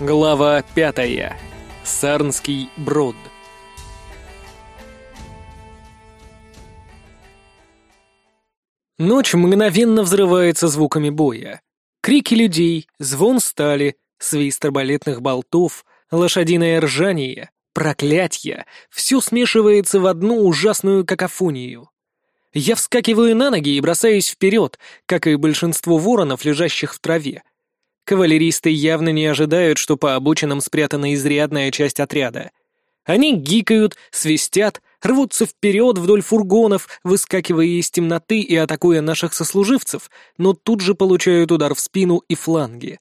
Глава пятая. Сарнский брод. Ночь мгновенно взрывается звуками боя. Крики людей, звон стали, свист арбалетных болтов, лошадиное ржание, проклятья — все смешивается в одну ужасную какофонию. Я вскакиваю на ноги и бросаюсь вперед, как и большинство воронов, лежащих в траве. Кавалеристы явно не ожидают, что по обочинам спрятана изрядная часть отряда. Они гикают, свистят, рвутся вперед вдоль фургонов, выскакивая из темноты и атакуя наших сослуживцев, но тут же получают удар в спину и фланги.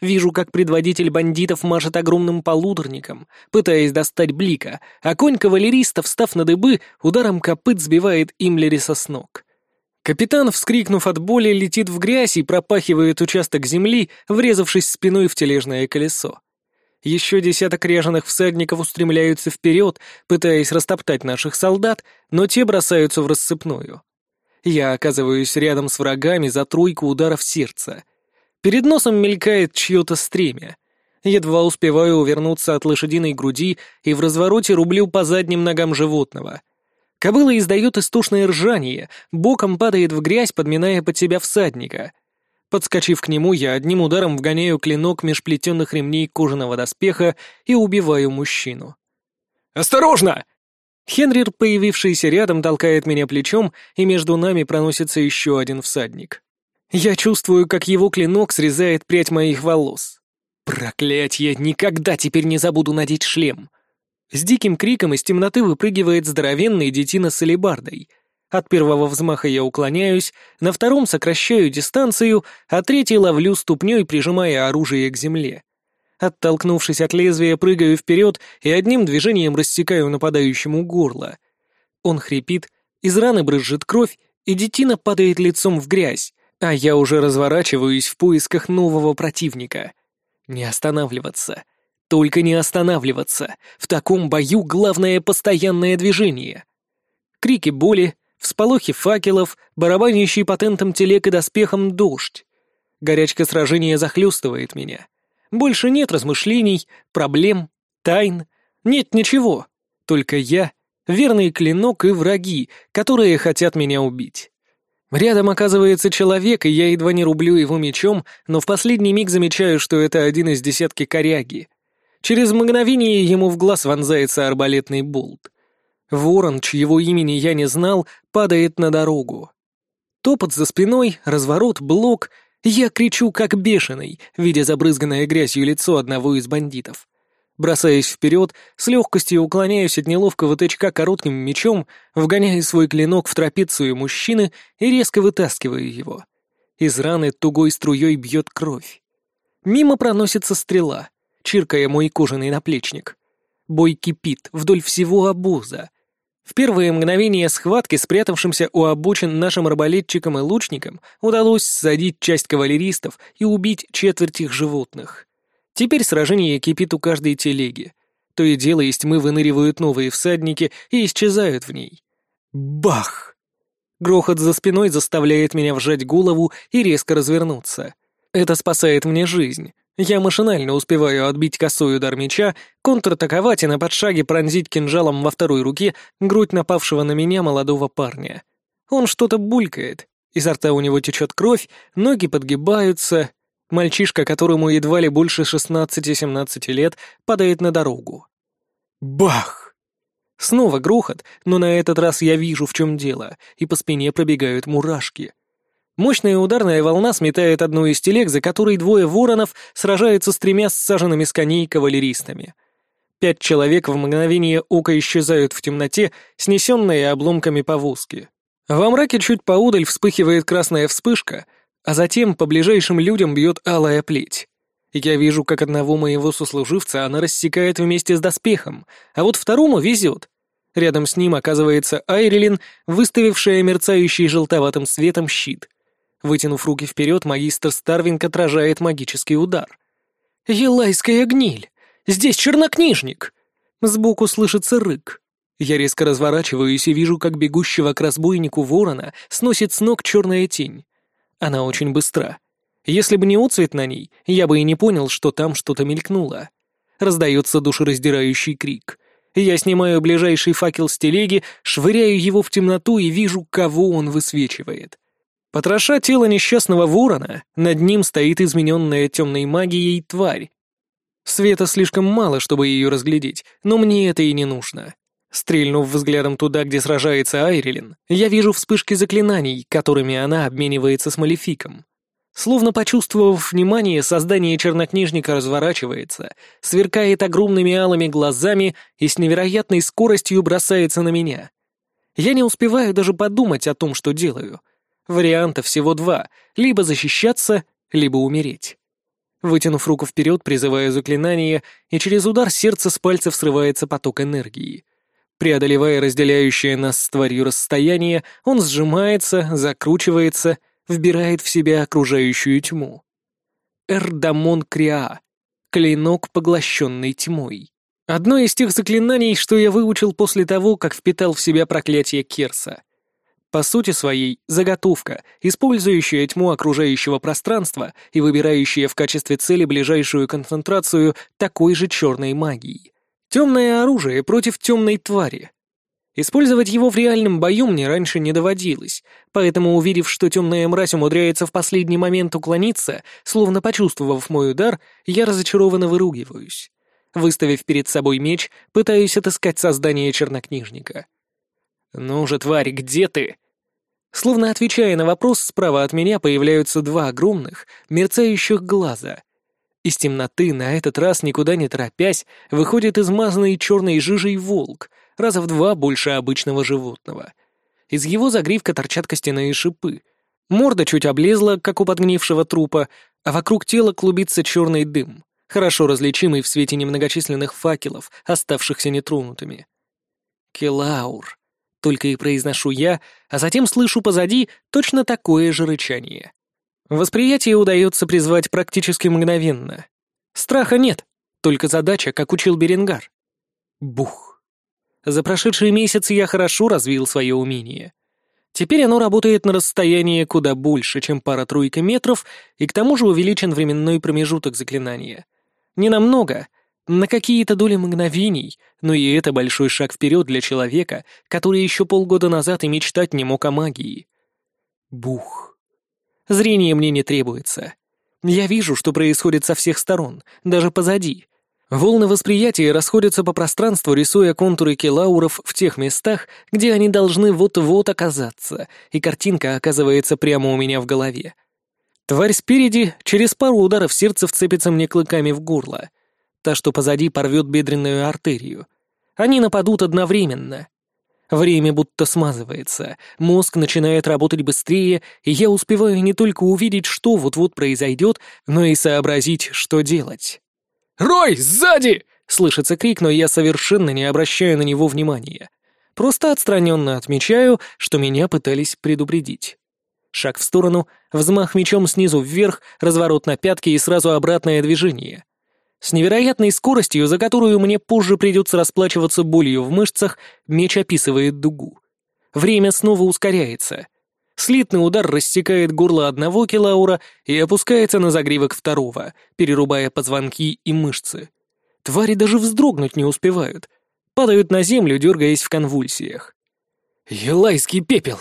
Вижу, как предводитель бандитов машет огромным полуторником, пытаясь достать блика, а конь кавалериста, встав на дыбы, ударом копыт сбивает Имлериса с ног. Капитан, вскрикнув от боли, летит в грязь и пропахивает участок земли, врезавшись спиной в тележное колесо. Еще десяток ряженых всадников устремляются вперед, пытаясь растоптать наших солдат, но те бросаются в рассыпную. Я оказываюсь рядом с врагами за тройку ударов сердца. Перед носом мелькает чье-то стремя. Едва успеваю увернуться от лошадиной груди и в развороте рублю по задним ногам животного. Кобыла издает истошное ржание, боком падает в грязь, подминая под себя всадника. Подскочив к нему, я одним ударом вгоняю клинок меж плетенных ремней кожаного доспеха и убиваю мужчину. «Осторожно!» Хенрир, появившийся рядом, толкает меня плечом, и между нами проносится еще один всадник. Я чувствую, как его клинок срезает прядь моих волос. Проклятье, никогда теперь не забуду надеть шлем. С диким криком из темноты выпрыгивает здоровенный детина с алебардой. От первого взмаха я уклоняюсь, на втором сокращаю дистанцию, а третий ловлю ступней, прижимая оружие к земле. Оттолкнувшись от лезвия, прыгаю вперед и одним движением рассекаю нападающему горло. Он хрипит, из раны брызжет кровь, и детина падает лицом в грязь, а я уже разворачиваюсь в поисках нового противника. Не останавливаться. Только не останавливаться. В таком бою главное постоянное движение. Крики боли, всполохи факелов, барабанящий патентом телег и доспехом дождь. Горячка сражения захлестывает меня. Больше нет размышлений, проблем, тайн. Нет ничего. Только я, верный клинок и враги, которые хотят меня убить. Рядом оказывается человек, и я едва не рублю его мечом, но в последний миг замечаю, что это один из десятки коряги. Через мгновение ему в глаз вонзается арбалетный болт. Ворон, чьего имени я не знал, падает на дорогу. Топот за спиной, разворот, блок. Я кричу, как бешеный, видя забрызганное грязью лицо одного из бандитов. Бросаясь вперед, с легкостью уклоняюсь от неловкого тычка коротким мечом, вгоняя свой клинок в трапецию мужчины и резко вытаскиваю его. Из раны тугой струей бьет кровь. Мимо проносится стрела, чиркая мой кожаный наплечник. Бой кипит вдоль всего обоза. В первые мгновения схватки, спрятавшимся у обочин нашим арбалетчикам и лучникам, удалось садить часть кавалеристов и убить четверть их животных. Теперь сражение кипит у каждой телеги. То и дело из тьмы выныривают новые всадники и исчезают в ней. Бах! Грохот за спиной заставляет меня вжать голову и резко развернуться. Это спасает мне жизнь. Я машинально успеваю отбить косой удар меча, контратаковать и на подшаге пронзить кинжалом во второй руке грудь напавшего на меня молодого парня. Он что-то булькает, изо рта у него течет кровь, ноги подгибаются, Мальчишка, которому едва ли больше 16-17 лет, падает на дорогу. Бах! Снова грохот, но на этот раз я вижу, в чем дело, и по спине пробегают мурашки. Мощная ударная волна сметает одну из телег, за которой двое воронов сражаются с тремя ссаженными с коней кавалеристами. Пять человек в мгновение ока исчезают в темноте, снесенные обломками повозки. Во мраке чуть поудаль вспыхивает красная вспышка — а затем по ближайшим людям бьет алая плеть. Я вижу, как одного моего сослуживца она рассекает вместе с доспехом, а вот второму везет. Рядом с ним оказывается Айрилин, выставившая мерцающий желтоватым светом щит. Вытянув руки вперед, магистр Старвинг отражает магический удар. «Елайская гниль! Здесь чернокнижник!» Сбоку слышится рык. Я резко разворачиваюсь и вижу, как бегущего к разбойнику ворона сносит с ног черная тень. Она очень быстра. Если бы не отцвет на ней, я бы и не понял, что там что-то мелькнуло. Раздается душераздирающий крик. Я снимаю ближайший факел с телеги, швыряю его в темноту и вижу, кого он высвечивает. Потроша тело несчастного ворона, над ним стоит измененная темной магией тварь. Света слишком мало, чтобы ее разглядеть, но мне это и не нужно. Стрельнув взглядом туда, где сражается Айрилин, я вижу вспышки заклинаний, которыми она обменивается с Малефиком. Словно почувствовав внимание, создание чернокнижника разворачивается, сверкает огромными алыми глазами и с невероятной скоростью бросается на меня. Я не успеваю даже подумать о том, что делаю. Варианта всего два — либо защищаться, либо умереть. Вытянув руку вперед, призываю заклинание, и через удар сердца с пальцев срывается поток энергии. Преодолевая разделяющее нас с тварью расстояние, он сжимается, закручивается, вбирает в себя окружающую тьму. Эрдамон Криа. Клинок, поглощенный тьмой. Одно из тех заклинаний, что я выучил после того, как впитал в себя проклятие Керса. По сути своей, заготовка, использующая тьму окружающего пространства и выбирающая в качестве цели ближайшую концентрацию такой же черной магии. Темное оружие против темной твари. Использовать его в реальном бою мне раньше не доводилось, поэтому, увидев, что темная мразь умудряется в последний момент уклониться, словно почувствовав мой удар, я разочарованно выругиваюсь. Выставив перед собой меч, пытаюсь отыскать создание чернокнижника. «Ну же, тварь, где ты?» Словно отвечая на вопрос, справа от меня появляются два огромных, мерцающих глаза, из темноты, на этот раз никуда не торопясь, выходит измазанный черной жижей волк, раза в два больше обычного животного. Из его загривка торчат костяные шипы. Морда чуть облезла, как у подгнившего трупа, а вокруг тела клубится черный дым, хорошо различимый в свете немногочисленных факелов, оставшихся нетронутыми. «Келаур», — только и произношу я, а затем слышу позади точно такое же рычание. Восприятие удается призвать практически мгновенно. Страха нет, только задача, как учил Беренгар. Бух. За прошедшие месяцы я хорошо развил свое умение. Теперь оно работает на расстоянии куда больше, чем пара-тройка метров, и к тому же увеличен временной промежуток заклинания. Не намного, на какие-то доли мгновений, но и это большой шаг вперед для человека, который еще полгода назад и мечтать не мог о магии. Бух. Зрение мне не требуется. Я вижу, что происходит со всех сторон, даже позади. Волны восприятия расходятся по пространству, рисуя контуры келауров в тех местах, где они должны вот-вот оказаться, и картинка оказывается прямо у меня в голове. Тварь спереди через пару ударов сердца вцепится мне клыками в горло. Та, что позади, порвет бедренную артерию. Они нападут одновременно. Время будто смазывается, мозг начинает работать быстрее, и я успеваю не только увидеть, что вот-вот произойдет, но и сообразить, что делать. «Рой, сзади!» — слышится крик, но я совершенно не обращаю на него внимания. Просто отстраненно отмечаю, что меня пытались предупредить. Шаг в сторону, взмах мечом снизу вверх, разворот на пятки и сразу обратное движение. С невероятной скоростью, за которую мне позже придется расплачиваться болью в мышцах, меч описывает дугу. Время снова ускоряется. Слитный удар рассекает горло одного килаура и опускается на загривок второго, перерубая позвонки и мышцы. Твари даже вздрогнуть не успевают. Падают на землю, дергаясь в конвульсиях. «Елайский пепел!»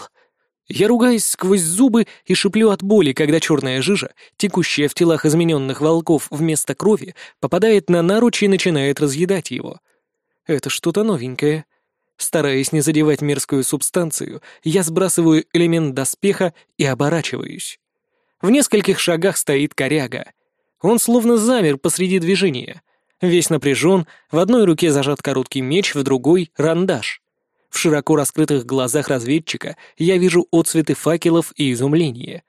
Я ругаюсь сквозь зубы и шиплю от боли, когда черная жижа, текущая в телах измененных волков вместо крови, попадает на наруч и начинает разъедать его. Это что-то новенькое. Стараясь не задевать мерзкую субстанцию, я сбрасываю элемент доспеха и оборачиваюсь. В нескольких шагах стоит коряга. Он словно замер посреди движения. Весь напряжен, в одной руке зажат короткий меч, в другой — рандаш. В широко раскрытых глазах разведчика я вижу отцветы факелов и изумление.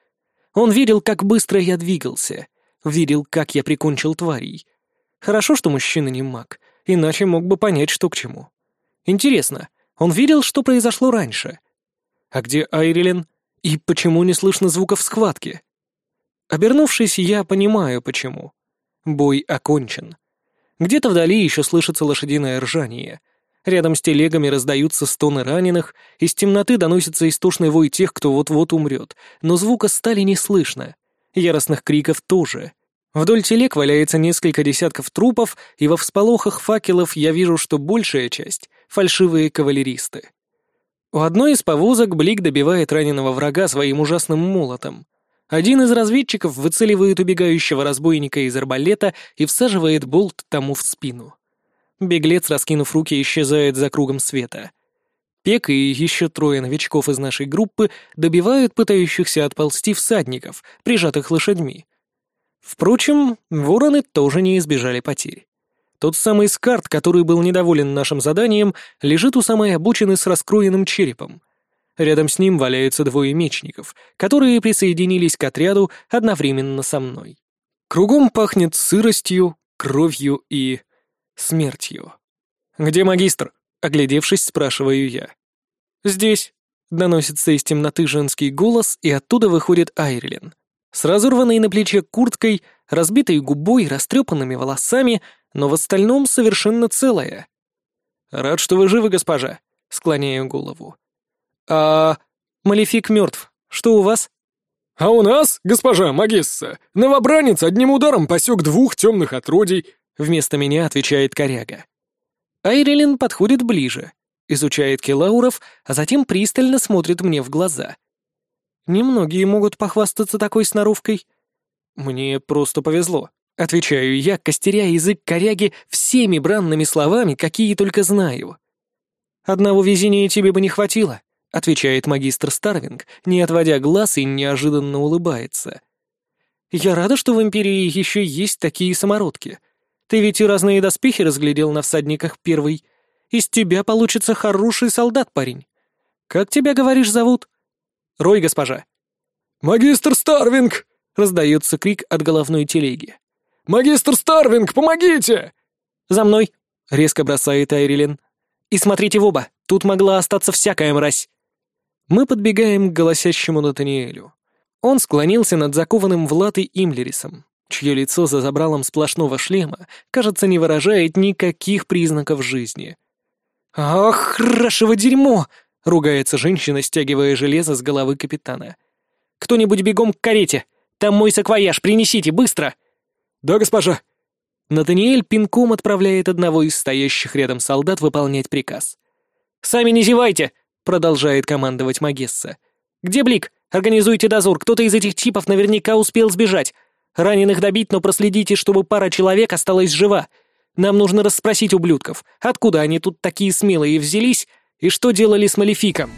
Он видел, как быстро я двигался, видел, как я прикончил тварей. Хорошо, что мужчина не маг, иначе мог бы понять, что к чему. Интересно, он видел, что произошло раньше? А где Айрилен? И почему не слышно звуков схватки? Обернувшись, я понимаю, почему. Бой окончен. Где-то вдали еще слышится лошадиное ржание — Рядом с телегами раздаются стоны раненых, из темноты доносится истошный вой тех, кто вот-вот умрет, но звука стали не слышно. Яростных криков тоже. Вдоль телег валяется несколько десятков трупов, и во всполохах факелов я вижу, что большая часть — фальшивые кавалеристы. У одной из повозок Блик добивает раненого врага своим ужасным молотом. Один из разведчиков выцеливает убегающего разбойника из арбалета и всаживает болт тому в спину. Беглец, раскинув руки, исчезает за кругом света. Пек и еще трое новичков из нашей группы добивают пытающихся отползти всадников, прижатых лошадьми. Впрочем, вороны тоже не избежали потерь. Тот самый Скарт, который был недоволен нашим заданием, лежит у самой обочины с раскроенным черепом. Рядом с ним валяются двое мечников, которые присоединились к отряду одновременно со мной. Кругом пахнет сыростью, кровью и... смертью. «Где магистр?» — оглядевшись, спрашиваю я. «Здесь», — доносится из темноты женский голос, и оттуда выходит Айрилен. С разорванной на плече курткой, разбитой губой, растрепанными волосами — но в остальном совершенно целая. «Рад, что вы живы, госпожа», — склоняю голову. «А... Малефик мертв. Что у вас?» «А у нас, госпожа Магесса, новобранец одним ударом посек двух темных отродий», — вместо меня отвечает коряга. Айрилин подходит ближе, изучает Келауров, а затем пристально смотрит мне в глаза. Немногие могут похвастаться такой сноровкой. Мне просто повезло. Отвечаю я, костеря язык коряги всеми бранными словами, какие только знаю. «Одного везения тебе бы не хватило», — отвечает магистр Старвинг, не отводя глаз и неожиданно улыбается. «Я рада, что в Империи еще есть такие самородки. Ты ведь и разные доспехи разглядел на всадниках первый. Из тебя получится хороший солдат, парень. Как тебя, говоришь, зовут?» «Рой, госпожа». «Магистр Старвинг!» — раздается крик от головной телеги. «Магистр Старвинг, помогите!» «За мной!» — резко бросает Айрилен. «И смотрите в оба, тут могла остаться всякая мразь!» Мы подбегаем к голосящему Натаниэлю. Он склонился над закованным в латы Имлерисом, чье лицо за забралом сплошного шлема, кажется, не выражает никаких признаков жизни. «Ах, хорошего дерьмо!» — ругается женщина, стягивая железо с головы капитана. «Кто-нибудь бегом к карете! Там мой саквояж, принесите, быстро!» «Да, госпожа!» Натаниэль пинком отправляет одного из стоящих рядом солдат выполнять приказ. «Сами не зевайте!» — продолжает командовать Магесса. «Где Блик? Организуйте дозор, кто-то из этих типов наверняка успел сбежать. Раненых добить, но проследите, чтобы пара человек осталась жива. Нам нужно расспросить ублюдков, откуда они тут такие смелые взялись и что делали с Малефиком».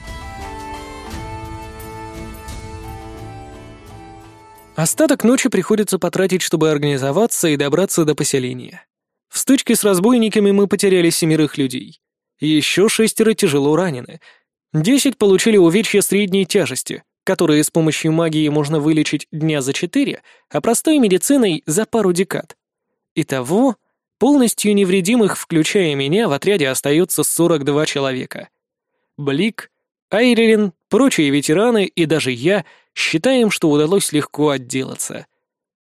Остаток ночи приходится потратить, чтобы организоваться и добраться до поселения. В стычке с разбойниками мы потеряли семерых людей. Еще шестеро тяжело ранены. Десять получили увечья средней тяжести, которые с помощью магии можно вылечить дня за четыре, а простой медициной за пару декад. Итого, полностью невредимых, включая меня, в отряде остается 42 человека. Блик, Айрилен, прочие ветераны и даже я — Считаем, что удалось легко отделаться.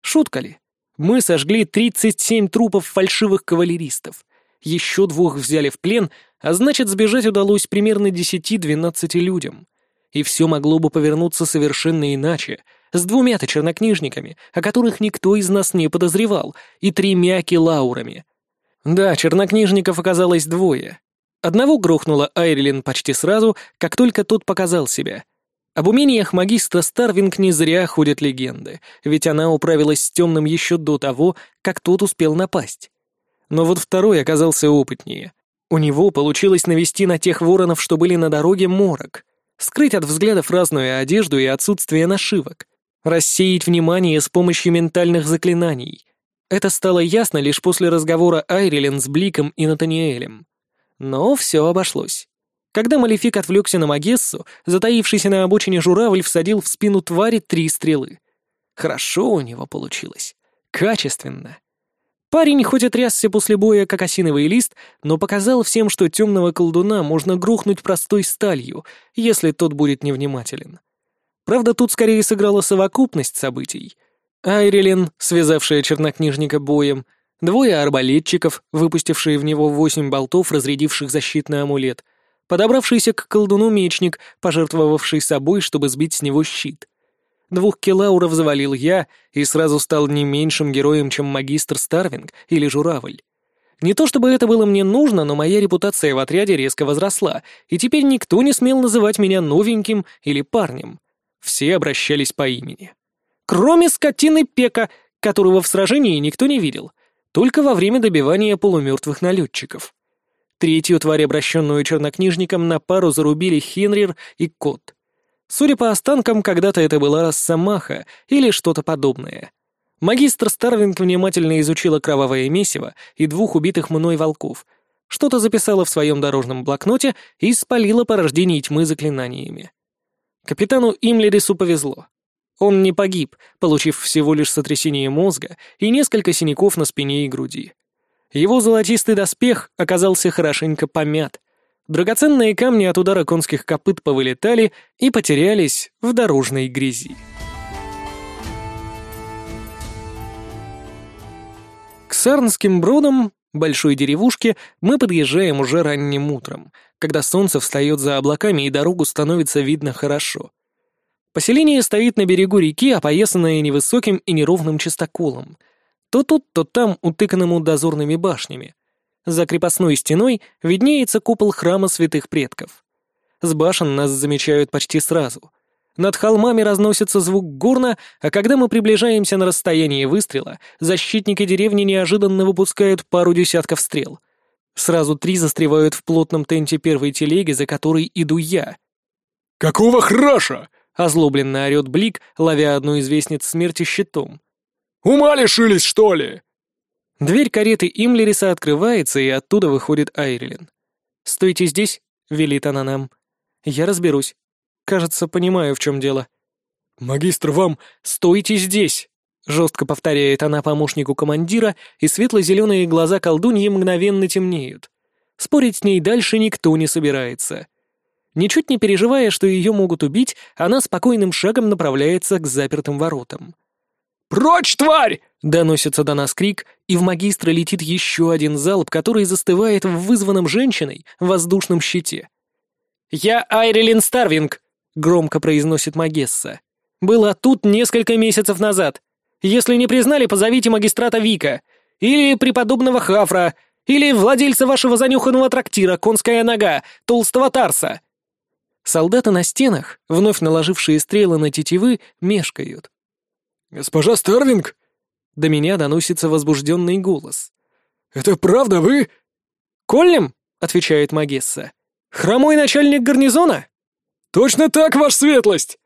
Шутка ли? Мы сожгли 37 трупов фальшивых кавалеристов. Еще двух взяли в плен, а значит, сбежать удалось примерно 10-12 людям. И все могло бы повернуться совершенно иначе, с двумя-то чернокнижниками, о которых никто из нас не подозревал, и тремя килаурами. Да, чернокнижников оказалось двое. Одного грохнула Айрилин почти сразу, как только тот показал себя — об умениях магистра Старвинг не зря ходят легенды, ведь она управилась с темным еще до того, как тот успел напасть. Но вот второй оказался опытнее. У него получилось навести на тех воронов, что были на дороге, морок, скрыть от взглядов разную одежду и отсутствие нашивок, рассеять внимание с помощью ментальных заклинаний. Это стало ясно лишь после разговора Айрилен с Бликом и Натаниэлем. Но все обошлось. Когда Малефик отвлекся на Магессу, затаившийся на обочине журавль всадил в спину твари три стрелы. Хорошо у него получилось. Качественно. Парень хоть и трясся после боя, как осиновый лист, но показал всем, что темного колдуна можно грохнуть простой сталью, если тот будет невнимателен. Правда, тут скорее сыграла совокупность событий. Айрилен, связавшая чернокнижника боем, двое арбалетчиков, выпустившие в него восемь болтов, разрядивших защитный амулет — подобравшийся к колдуну мечник, пожертвовавший собой, чтобы сбить с него щит. Двух килауров завалил я и сразу стал не меньшим героем, чем магистр Старвинг или Журавль. Не то чтобы это было мне нужно, но моя репутация в отряде резко возросла, и теперь никто не смел называть меня новеньким или парнем. Все обращались по имени. Кроме скотины Пека, которого в сражении никто не видел, только во время добивания полумертвых налетчиков. Третью тварь, обращенную чернокнижником, на пару зарубили Хенрир и Кот. Судя по останкам, когда-то это была Росомаха или что-то подобное. Магистр Старвинг внимательно изучила кровавое месиво и двух убитых мной волков, что-то записала в своем дорожном блокноте и спалила порождение тьмы заклинаниями. Капитану Имлерису повезло. Он не погиб, получив всего лишь сотрясение мозга и несколько синяков на спине и груди. Его золотистый доспех оказался хорошенько помят. Драгоценные камни от удара конских копыт повылетали и потерялись в дорожной грязи. К Сарнским бродам, большой деревушке, мы подъезжаем уже ранним утром, когда солнце встает за облаками и дорогу становится видно хорошо. Поселение стоит на берегу реки, опоясанное невысоким и неровным чистоколом — то тут, то там утыканному дозорными башнями. За крепостной стеной виднеется купол храма святых предков. С башен нас замечают почти сразу. Над холмами разносится звук горна, а когда мы приближаемся на расстояние выстрела, защитники деревни неожиданно выпускают пару десятков стрел. Сразу три застревают в плотном тенте первой телеги, за которой иду я. «Какого храша?» — озлобленно орёт Блик, ловя одну из вестниц смерти щитом. Ума лишились, что ли?» Дверь кареты Имлериса открывается, и оттуда выходит Айрилен. «Стойте здесь», — велит она нам. «Я разберусь. Кажется, понимаю, в чем дело». «Магистр, вам...» «Стойте здесь!» — жестко повторяет она помощнику командира, и светло-зеленые глаза колдуньи мгновенно темнеют. Спорить с ней дальше никто не собирается. Ничуть не переживая, что ее могут убить, она спокойным шагом направляется к запертым воротам. «Прочь, тварь!» — доносится до нас крик, и в магистра летит еще один залп, который застывает в вызванном женщиной воздушном щите. «Я Айрилин Старвинг», — громко произносит Магесса. «Была тут несколько месяцев назад. Если не признали, позовите магистрата Вика, или преподобного Хафра, или владельца вашего занюханного трактира «Конская нога», толстого Тарса». Солдаты на стенах, вновь наложившие стрелы на тетивы, мешкают. «Госпожа Старвинг?» До меня доносится возбужденный голос. «Это правда вы?» «Коллем?» — отвечает Магесса. «Хромой начальник гарнизона?» «Точно так, ваша светлость!»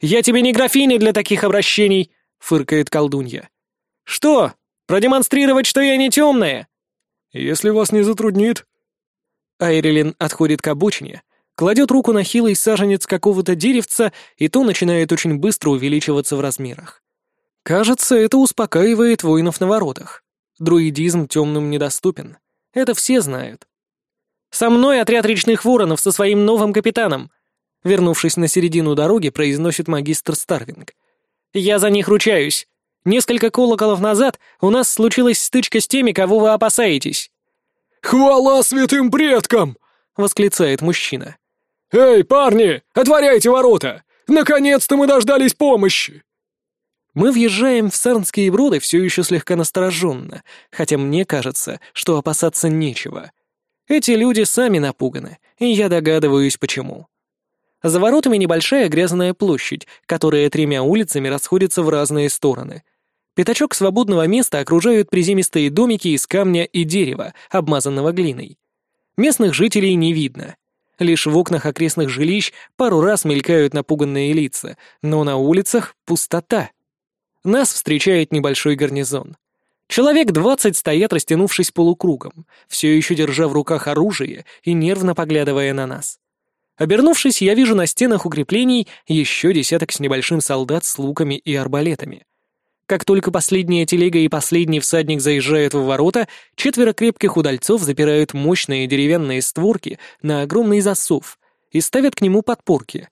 «Я тебе не графиня для таких обращений», — фыркает колдунья. «Что, продемонстрировать, что я не темная?» «Если вас не затруднит». Айрилин отходит к обочине, кладет руку на хилый саженец какого-то деревца, и то начинает очень быстро увеличиваться в размерах. Кажется, это успокаивает воинов на воротах. Друидизм темным недоступен. Это все знают. «Со мной отряд речных воронов со своим новым капитаном!» Вернувшись на середину дороги, произносит магистр Старвинг. «Я за них ручаюсь. Несколько колоколов назад у нас случилась стычка с теми, кого вы опасаетесь». «Хвала святым предкам!» — восклицает мужчина. «Эй, парни, отворяйте ворота! Наконец-то мы дождались помощи!» Мы въезжаем в Сарнские броды все еще слегка настороженно, хотя мне кажется, что опасаться нечего. Эти люди сами напуганы, и я догадываюсь, почему. За воротами небольшая грязная площадь, которая тремя улицами расходится в разные стороны. Пятачок свободного места окружают приземистые домики из камня и дерева, обмазанного глиной. Местных жителей не видно. Лишь в окнах окрестных жилищ пару раз мелькают напуганные лица, но на улицах пустота. Нас встречает небольшой гарнизон. Человек двадцать стоят, растянувшись полукругом, все еще держа в руках оружие и нервно поглядывая на нас. Обернувшись, я вижу на стенах укреплений еще десяток с небольшим солдат с луками и арбалетами. Как только последняя телега и последний всадник заезжают в ворота, четверо крепких удальцов запирают мощные деревянные створки на огромный засов и ставят к нему подпорки —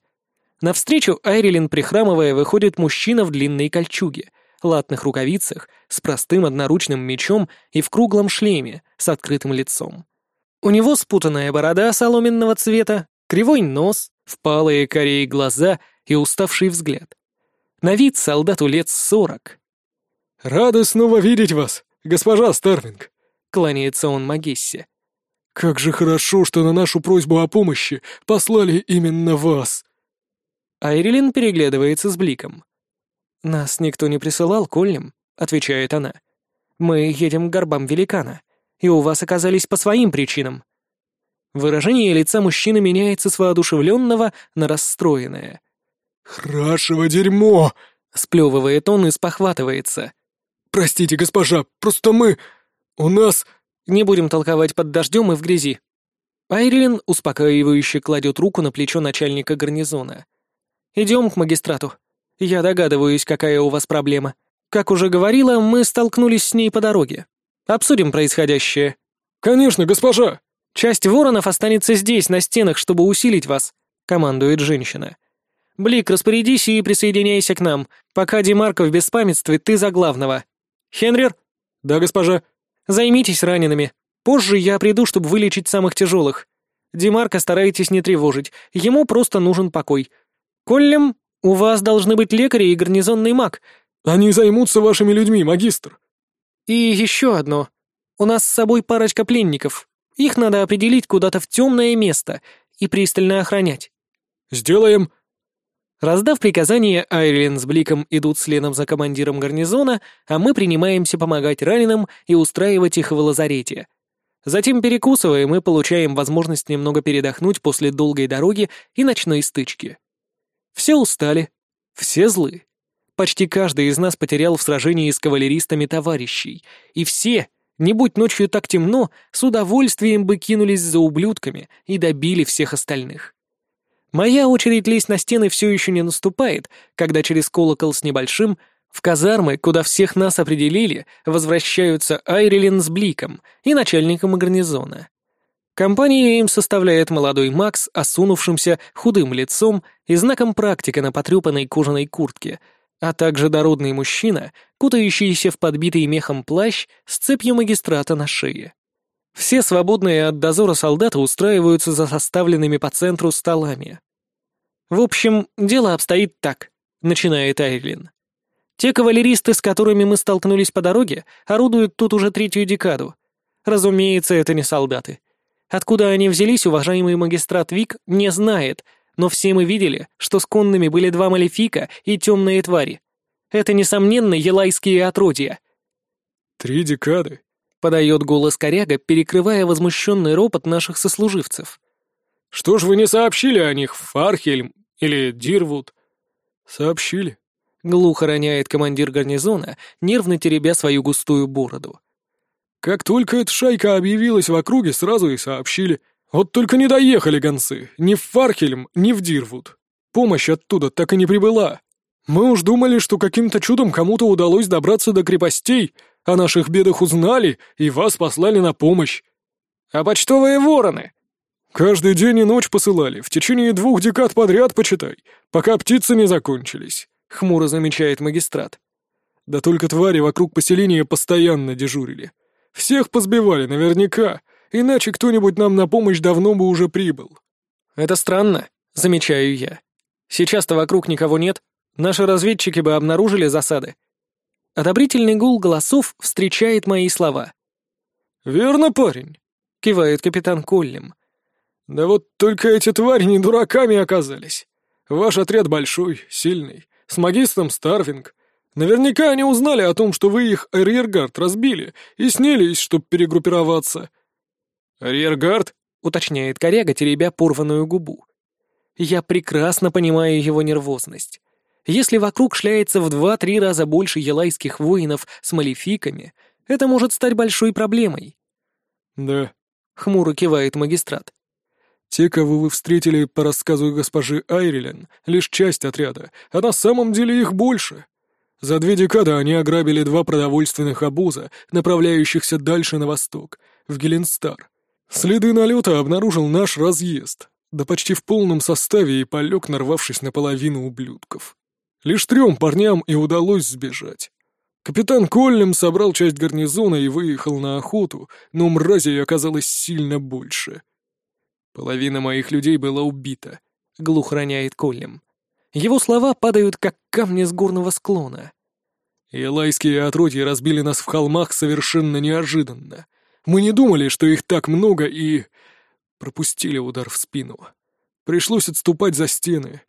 Навстречу Айрилин, прихрамывая, выходит мужчина в длинной кольчуге, латных рукавицах, с простым одноручным мечом и в круглом шлеме с открытым лицом. У него спутанная борода соломенного цвета, кривой нос, впалые кореи глаза и уставший взгляд. На вид солдату лет сорок. «Рады снова видеть вас, госпожа Старлинг», — кланяется он Магессе. «Как же хорошо, что на нашу просьбу о помощи послали именно вас!» Айрилин переглядывается с Бликом. «Нас никто не присылал, Коллем», — отвечает она. «Мы едем к горбам великана, и у вас оказались по своим причинам». Выражение лица мужчины меняется с воодушевленного на расстроенное. «Хорошего дерьмо!» — сплевывает он и спохватывается. «Простите, госпожа, просто мы... у нас...» Не будем толковать под дождем и в грязи. Айрилин успокаивающе кладет руку на плечо начальника гарнизона. «Идем к магистрату. Я догадываюсь, какая у вас проблема. Как уже говорила, мы столкнулись с ней по дороге. Обсудим происходящее». «Конечно, госпожа!» «Часть воронов останется здесь, на стенах, чтобы усилить вас», — командует женщина. «Блик, распорядись и присоединяйся к нам. Пока Демарко в беспамятстве, ты за главного. Хенрир?» «Да, госпожа». Займитесь ранеными. Позже я приду, чтобы вылечить самых тяжелых. Димарка старайтесь не тревожить, ему просто нужен покой. Коллем, у вас должны быть лекари и гарнизонный маг. Они займутся вашими людьми, магистр. И еще одно. У нас с собой парочка пленников. Их надо определить куда-то в темное место и пристально охранять. Сделаем. Раздав приказание, Айрилен с Бликом идут следом за командиром гарнизона, а мы принимаемся помогать раненым и устраивать их в лазарете. Затем перекусываем и получаем возможность немного передохнуть после долгой дороги и ночной стычки. Все устали, все злы. Почти каждый из нас потерял в сражении с кавалеристами товарищей, и все, не будь ночью так темно, с удовольствием бы кинулись за ублюдками и добили всех остальных. Моя очередь лезть на стены все еще не наступает, когда через колокол с небольшим в казармы, куда всех нас определили, возвращаются Айрилин с Бликом и начальником гарнизона. Компанию им составляет молодой Макс, осунувшимся худым лицом и знаком практика на потрепанной кожаной куртке, а также дородный мужчина, кутающийся в подбитый мехом плащ с цепью магистрата на шее. Все свободные от дозора солдаты устраиваются за составленными по центру столами. «В общем, дело обстоит так», — начинает Айрлин. «Те кавалеристы, с которыми мы столкнулись по дороге, орудуют тут уже третью декаду. Разумеется, это не солдаты. Откуда они взялись, уважаемый магистрат Вик не знает, но все мы видели, что с конными были два малефика и темные твари. Это, несомненно, елайские отродья». «Три декады», подает голос коряга, перекрывая возмущенный ропот наших сослуживцев. «Что ж вы не сообщили о них, Фархельм или Дирвуд?» «Сообщили», — глухо роняет командир гарнизона, нервно теребя свою густую бороду. «Как только эта шайка объявилась в округе, сразу и сообщили. Вот только не доехали гонцы, ни в Фархельм, ни в Дирвуд. Помощь оттуда так и не прибыла. Мы уж думали, что каким-то чудом кому-то удалось добраться до крепостей, о наших бедах узнали и вас послали на помощь. А почтовые вороны? Каждый день и ночь посылали, в течение двух декад подряд, почитай, пока птицы не закончились, — хмуро замечает магистрат. Да только твари вокруг поселения постоянно дежурили. Всех позбивали наверняка, иначе кто-нибудь нам на помощь давно бы уже прибыл. Это странно, замечаю я. Сейчас-то вокруг никого нет. Наши разведчики бы обнаружили засады. Одобрительный гул голосов встречает мои слова. «Верно, парень», — кивает капитан Коллим. «Да вот только эти твари не дураками оказались. Ваш отряд большой, сильный, с магистром Старвинг. Наверняка они узнали о том, что вы их арьергард разбили, и снялись, чтобы перегруппироваться». «Арьергард?» — уточняет коряга, теребя порванную губу. Я прекрасно понимаю его нервозность. Если вокруг шляется в два-три раза больше елайских воинов с малефиками, это может стать большой проблемой. «Да», — хмуро кивает магистрат. «Те, кого вы встретили по рассказу госпожи Айрилен, лишь часть отряда, а на самом деле их больше. За две декады они ограбили два продовольственных обоза, направляющихся дальше на восток, в Геленстар. Следы налета обнаружил наш разъезд, да почти в полном составе и полег, нарвавшись на половину ублюдков. Лишь трем парням и удалось сбежать. Капитан Коллем собрал часть гарнизона и выехал на охоту, но мразей оказалось сильно больше. Половина моих людей была убита, — глухо роняет Коллем. Его слова падают, как камни с горного склона. Елайские отродья разбили нас в холмах совершенно неожиданно. Мы не думали, что их так много, и... Пропустили удар в спину. Пришлось отступать за стены.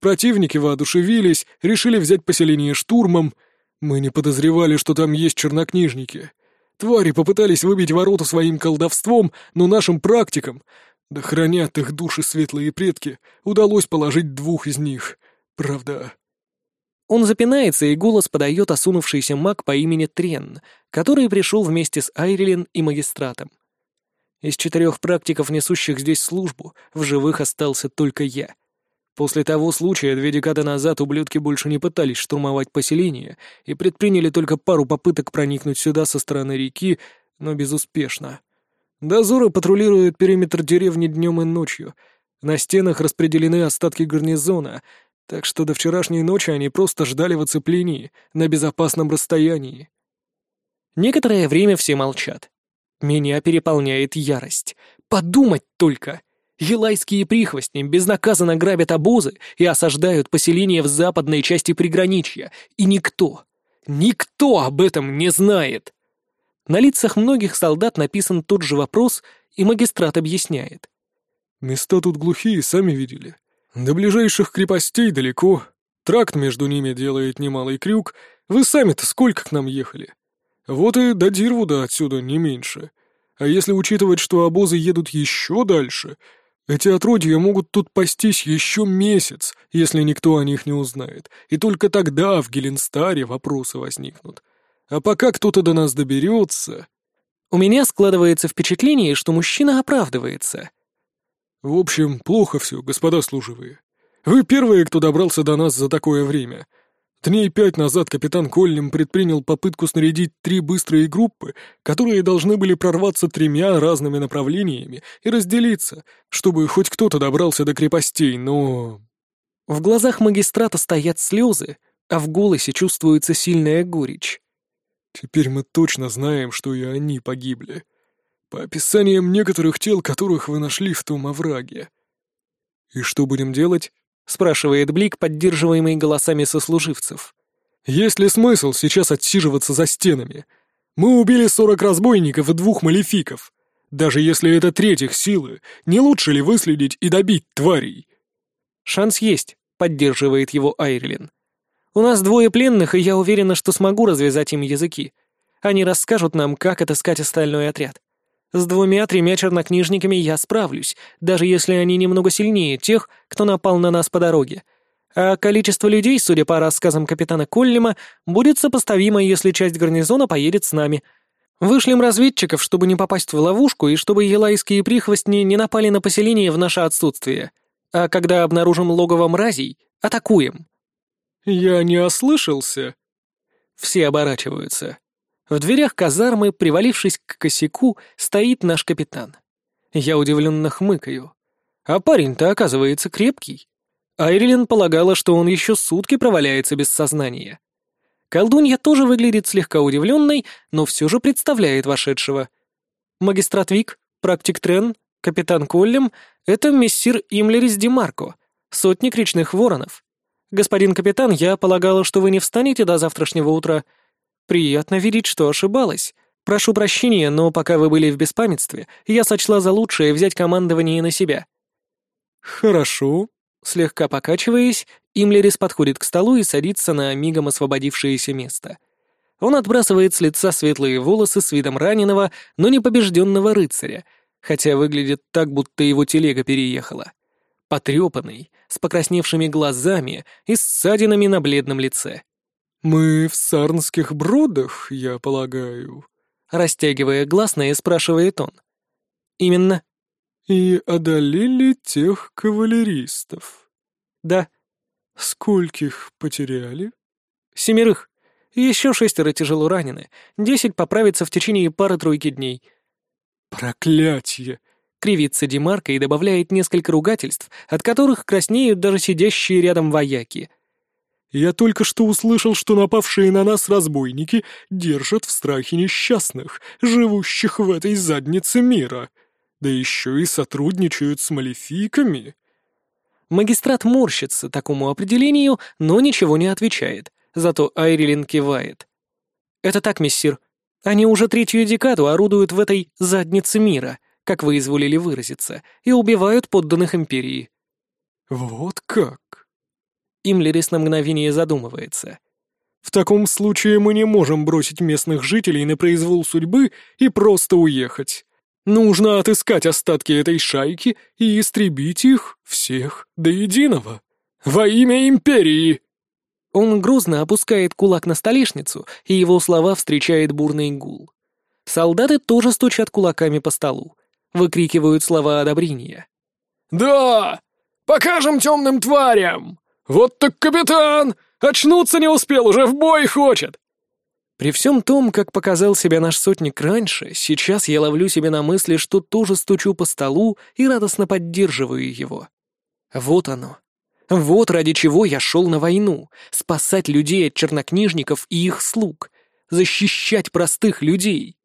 Противники воодушевились, решили взять поселение штурмом. Мы не подозревали, что там есть чернокнижники. Твари попытались выбить ворота своим колдовством, но нашим практикам, да хранят их души светлые предки, удалось положить двух из них. Правда, он запинается, и голос подает осунувшийся маг по имени Трен, который пришел вместе с Айрилен и магистратом. Из четырех практиков, несущих здесь службу, в живых остался только я. После того случая две декады назад ублюдки больше не пытались штурмовать поселение и предприняли только пару попыток проникнуть сюда со стороны реки, но безуспешно. Дозоры патрулируют периметр деревни днем и ночью. На стенах распределены остатки гарнизона — так что до вчерашней ночи они просто ждали в оцеплении, на безопасном расстоянии. Некоторое время все молчат. Меня переполняет ярость. Подумать только! Елайские прихвостни безнаказанно грабят обозы и осаждают поселения в западной части приграничья, и никто, никто об этом не знает. На лицах многих солдат написан тот же вопрос, и магистрат объясняет. «Места тут глухие, сами видели. До ближайших крепостей далеко. Тракт между ними делает немалый крюк. Вы сами-то сколько к нам ехали? Вот и до Дирвуда отсюда не меньше. А если учитывать, что обозы едут еще дальше, эти отродья могут тут пастись еще месяц, если никто о них не узнает. И только тогда в Геленстаре вопросы возникнут. А пока кто-то до нас доберется... У меня складывается впечатление, что мужчина оправдывается — «В общем, плохо все, господа служивые. Вы первые, кто добрался до нас за такое время. Дней пять назад капитан Коллим предпринял попытку снарядить три быстрые группы, которые должны были прорваться тремя разными направлениями и разделиться, чтобы хоть кто-то добрался до крепостей, но...» В глазах магистрата стоят слезы, а в голосе чувствуется сильная горечь. «Теперь мы точно знаем, что и они погибли. По описаниям некоторых тел, которых вы нашли в том овраге. И что будем делать? спрашивает Блик, поддерживаемый голосами сослуживцев. Есть ли смысл сейчас отсиживаться за стенами? Мы убили сорок разбойников и двух малефиков. Даже если это третьих силы, не лучше ли выследить и добить тварей? Шанс есть, поддерживает его Айрлин. У нас двое пленных, и я уверена, что смогу развязать им языки. Они расскажут нам, как отыскать остальной отряд. С двумя-тремя чернокнижниками я справлюсь, даже если они немного сильнее тех, кто напал на нас по дороге. А количество людей, судя по рассказам капитана Коллима, будет сопоставимо, если часть гарнизона поедет с нами. Вышлем разведчиков, чтобы не попасть в ловушку и чтобы елайские прихвостни не напали на поселение в наше отсутствие. А когда обнаружим логово мразей, атакуем». «Я не ослышался?» Все оборачиваются. В дверях казармы, привалившись к косяку, стоит наш капитан. Я удивленно хмыкаю. А парень-то, оказывается, крепкий. Айрилен полагала, что он еще сутки проваляется без сознания. Колдунья тоже выглядит слегка удивленной, но все же представляет вошедшего. Магистрат Вик, практик Трен, капитан Коллем — это мессир Имлерис Демарко, сотник речных воронов. Господин капитан, я полагала, что вы не встанете до завтрашнего утра — Приятно видеть, что ошибалась. Прошу прощения, но пока вы были в беспамятстве, я сочла за лучшее взять командование на себя». «Хорошо». Слегка покачиваясь, Имлерис подходит к столу и садится на мигом освободившееся место. Он отбрасывает с лица светлые волосы с видом раненого, но не побежденного рыцаря, хотя выглядит так, будто его телега переехала. Потрепанный, с покрасневшими глазами и ссадинами на бледном лице. «Мы в сарнских бродах, я полагаю?» Растягивая гласное, спрашивает он. «Именно». «И одолели тех кавалеристов?» «Да». «Скольких потеряли?» «Семерых. Еще шестеро тяжело ранены. Десять поправятся в течение пары-тройки дней». «Проклятье!» — кривится Демарка и добавляет несколько ругательств, от которых краснеют даже сидящие рядом вояки — я только что услышал, что напавшие на нас разбойники держат в страхе несчастных, живущих в этой заднице мира. Да еще и сотрудничают с малефиками. Магистрат морщится такому определению, но ничего не отвечает, зато Айрилин кивает. «Это так, мессир. Они уже третью декаду орудуют в этой «заднице мира», как вы изволили выразиться, и убивают подданных империи». «Вот как?» Имлерис на мгновение задумывается. «В таком случае мы не можем бросить местных жителей на произвол судьбы и просто уехать. Нужно отыскать остатки этой шайки и истребить их всех до единого. Во имя Империи!» Он грузно опускает кулак на столешницу, и его слова встречает бурный гул. Солдаты тоже стучат кулаками по столу, выкрикивают слова одобрения. «Да! Покажем темным тварям! Вот так капитан! Очнуться не успел, уже в бой хочет! При всем том, как показал себя наш сотник раньше, сейчас я ловлю себя на мысли, что тоже стучу по столу и радостно поддерживаю его. Вот оно. Вот ради чего я шел на войну. Спасать людей от чернокнижников и их слуг. Защищать простых людей.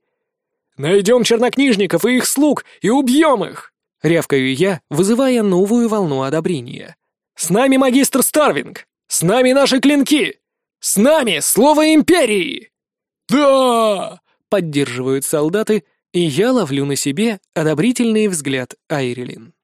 «Найдем чернокнижников и их слуг и убьем их!» — рявкаю я, вызывая новую волну одобрения. «С нами магистр Старвинг! С нами наши клинки! С нами слово Империи!» «Да!» — поддерживают солдаты, и я ловлю на себе одобрительный взгляд Айрилин.